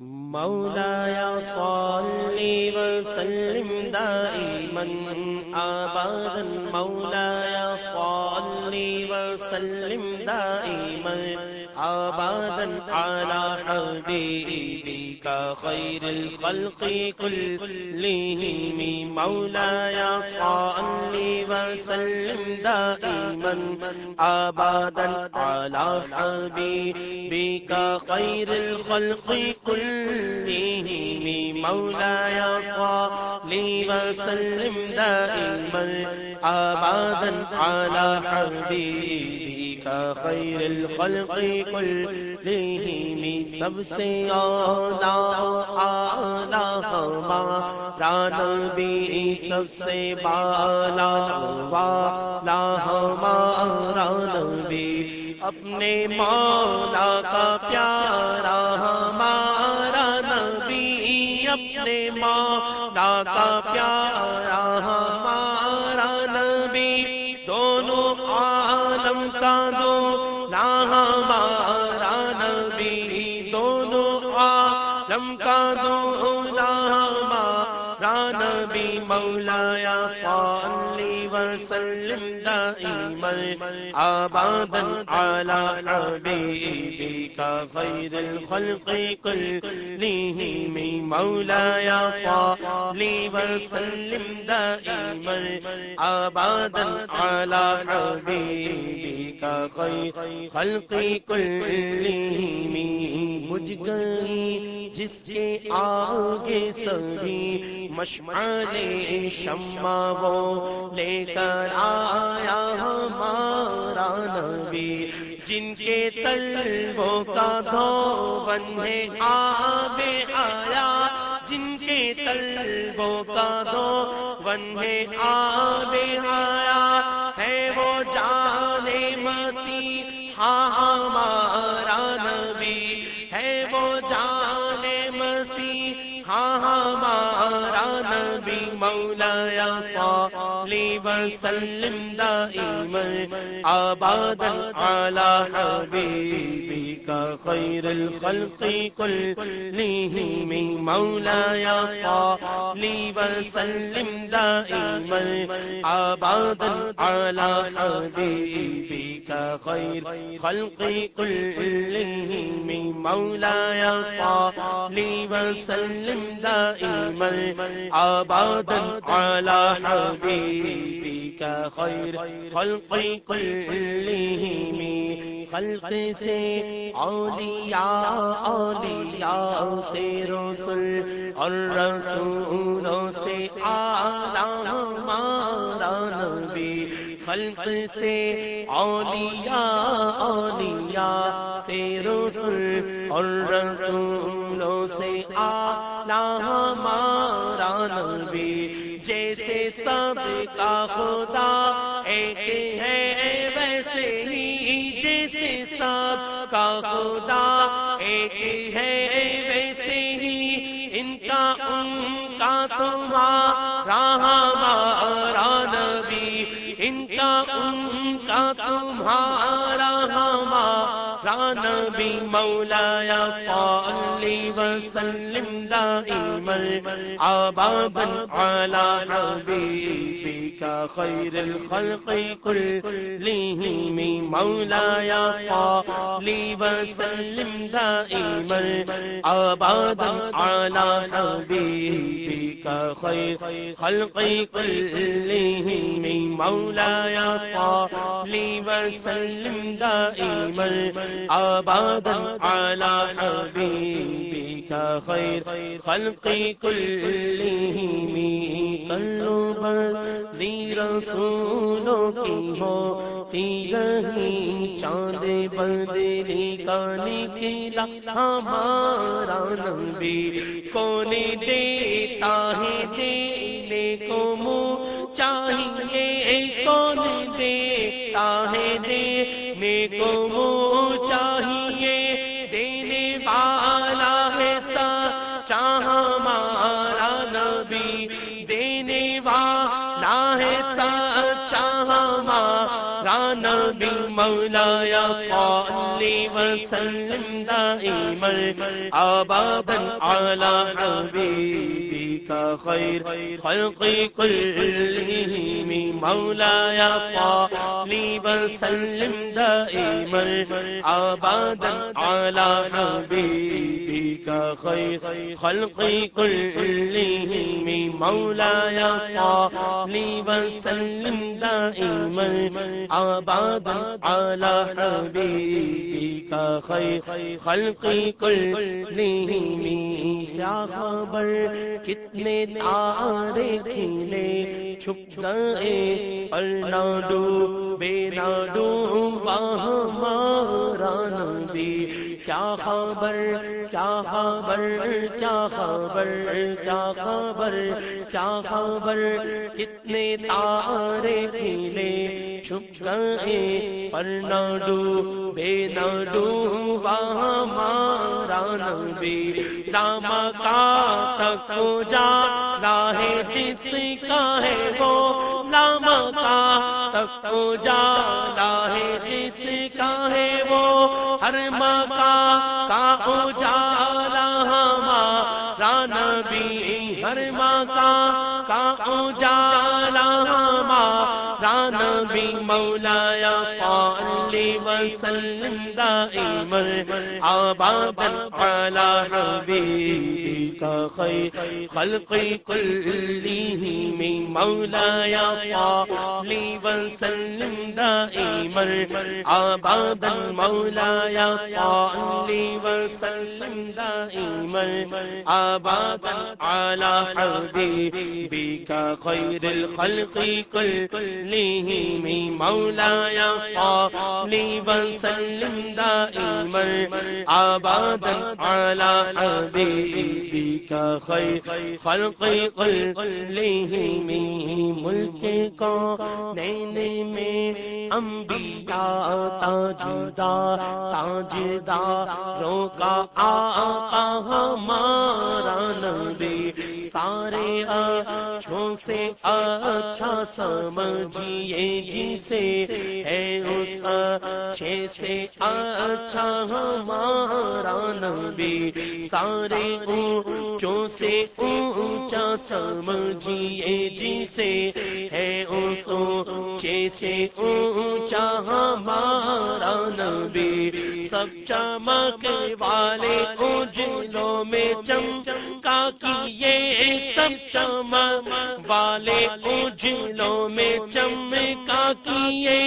مولاي صلی وسلم دائما ابدا مولاي صلی وسلم دائما ابدا على حبيبك خير الخلق كلهم. مولاي صل وسلم دائما. ابدا على حبيبك خير الخلق كلهم. مولاي صل وسلم دائما. ابدا على حبيبك خير الخلق كلهم سب سے اولا اعلی ہمارا نبی سب سے بالا والا ہمارا نبی اپنے مولا کا پیارا ہمارا نبی اپنے مولا کا پیارا ہمارا لمکا کا دو نا ہمارا نبی مولایا صلی وسلم دائما آبادا على حبيبك خير الخلق كلهم مولاي صل وسلم دائما آبادا على حبيبك خير خلق كلهم مجھ گئی جس کے آگے سبھی مشمال شمع وہ لے کر آیا ہمارا نبی، جن کے تلبوں کا دھو بندے آب آیا جن کے تلبوں کا دھو بندے آب آیا ہے وہ جانے مسیح ہاں ہمارا نبی، ہے وہ جانے مسیح ہاں ہمارا نبی مولایا صلی وسلم دائما آبادا على حبيبك خير الخلق كلهم مولايا صلي وسلم دائما آبادا على حبيبك خير خلق كلهم مولايا صلي وسلم دائما آبادا على حبيبك خير خلق كلهم خلق سے، اولیاء اولیاء سے رسول، اور رسولوں سے آلہ ہمارا نبی، خلق سے اولیاء اولیاء سے رسول، اور رسولوں ایک ہے ویسے ہی ان کا ان کا تمہارا ہمارا نبی، ان کا ان کا تمہارا مولایا صلی وسلم دائما آبادا على حبيبك خير الخلق كلهم. مولايا صلي وسلم دائما آبادا على حبيبك خير خلق كلهم. مولايا صلي وسلم دائما آبادا على حبيبك خير خلق كلهم کلو بدی رسولوں کی ہوتی یہی چاند بدلی کا نکلا ہمارا نبی کون دیتا ہے دینے کو منہ کون دیکھتا ہے دینے کو منہ نبی مولایا صلی وسلم دائما آبادا على حبیبك خیر. خلق كلهم مولایا صلی وسلم دائما آبادا على حبیبك خیر. خلق كلهم مولایا صلی وسلم دائما آبادا على حبیبك خیر خلق كلهم کیا خبر کتنے تارے کھیلے چھپ گئے پر نہ ڈوبے نہ ڈوبا ہمارا نبی کیا خبر کیا خبر کیا خبر کیا خبر کیا خبر کتنے تارے کھیلے چھپ گئے پر نہ ڈوبے نہ ڈوبا ہمارا نبی۔ رام کا تک جا، راہ جس کا ہے وہ؟ رام کا تک جا، راہ جس کا ہے وہ؟ ہر مکا کا اجالا ہمارا نبی۔ ہر مکا کا اجالا ہمارا نبی مولایا صلی وسلم دائما آبادا على حبيبك خير خلق كلهم مولایا صلی وسلم دائما آبادا مولایا صلی وسلم دائما آبادا على حبيبك خير الخلق كلهم مولایا صلی وسلم دائما آبادا على حبيبك خير خلق كلهم ملک کو نین میں انبیاء تاجدار تاجدار روکا آقا ہمارا نبی سارے اچھوں سے اچھا سمجھیے جسے ہے اس اچھے سے اچھا ہمارا نبی۔ سارے اونچوں سے اونچا سمجھیے جسے ہے اس اونچے سے اونچا ہمارا نبی، سب چمک والے اجلوں میں چم چمکا کیے، سب چمک والے اجلوں میں چمکا کیے۔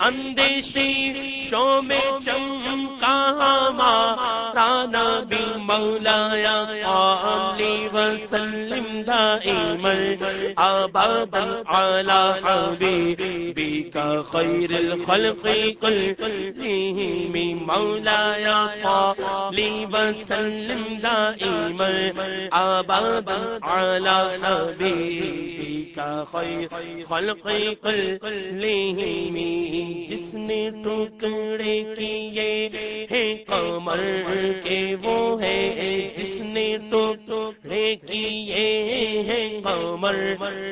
اندیشی شو میں چمکا ہمارا نبی مولایا صلی وسلم دائما آبادا على حبيبك خير الخلق كلهم مولایا صلی وسلم دائما آبادا على حبيبك خير خلق كلهم جس نے ٹکڑے کیے ہیں کمر کے وہ ہے جس نے ٹکڑے کیے ہیں کمر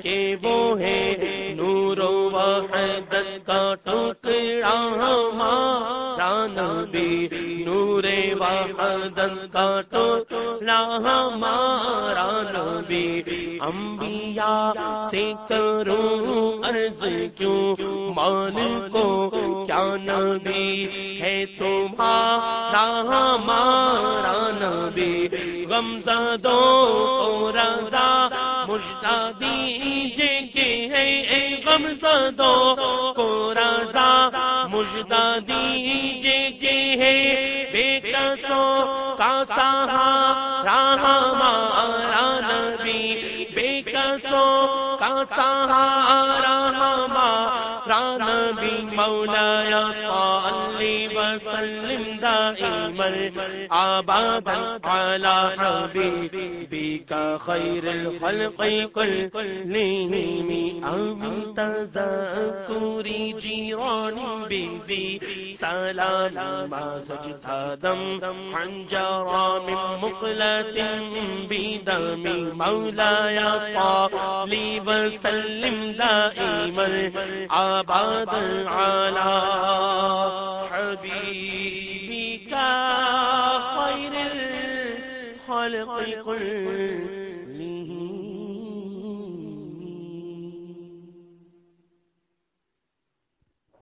کے وہ ہے نور و وحدت کا ٹکڑا ہمارا نبی، نور وحدت کا ٹکڑا ہمارا نبی۔ انبیاء سے کروں عرض کیوں؟ مان کو کیا نبی ہے تمہارا ہمارا نبی؟ غمزہ دو رضا مجھتا دیجے کہ ہے غمزہ دو کو رضا مجھتا دیجے کہ ہے بے کسو کا سہارا ہمارا نبی بے کسو کا سہا سہارا ہمارا نبی مولایا صلی وسلم دا دائما آبادا على حبيبك خير الخلق كلهم آمن تذكر جيران بزي سلام ما زجت دم عن جرى من مقلة بدم مولاي صلي وسلم دائما عبادا على حبيبك خلق الخلق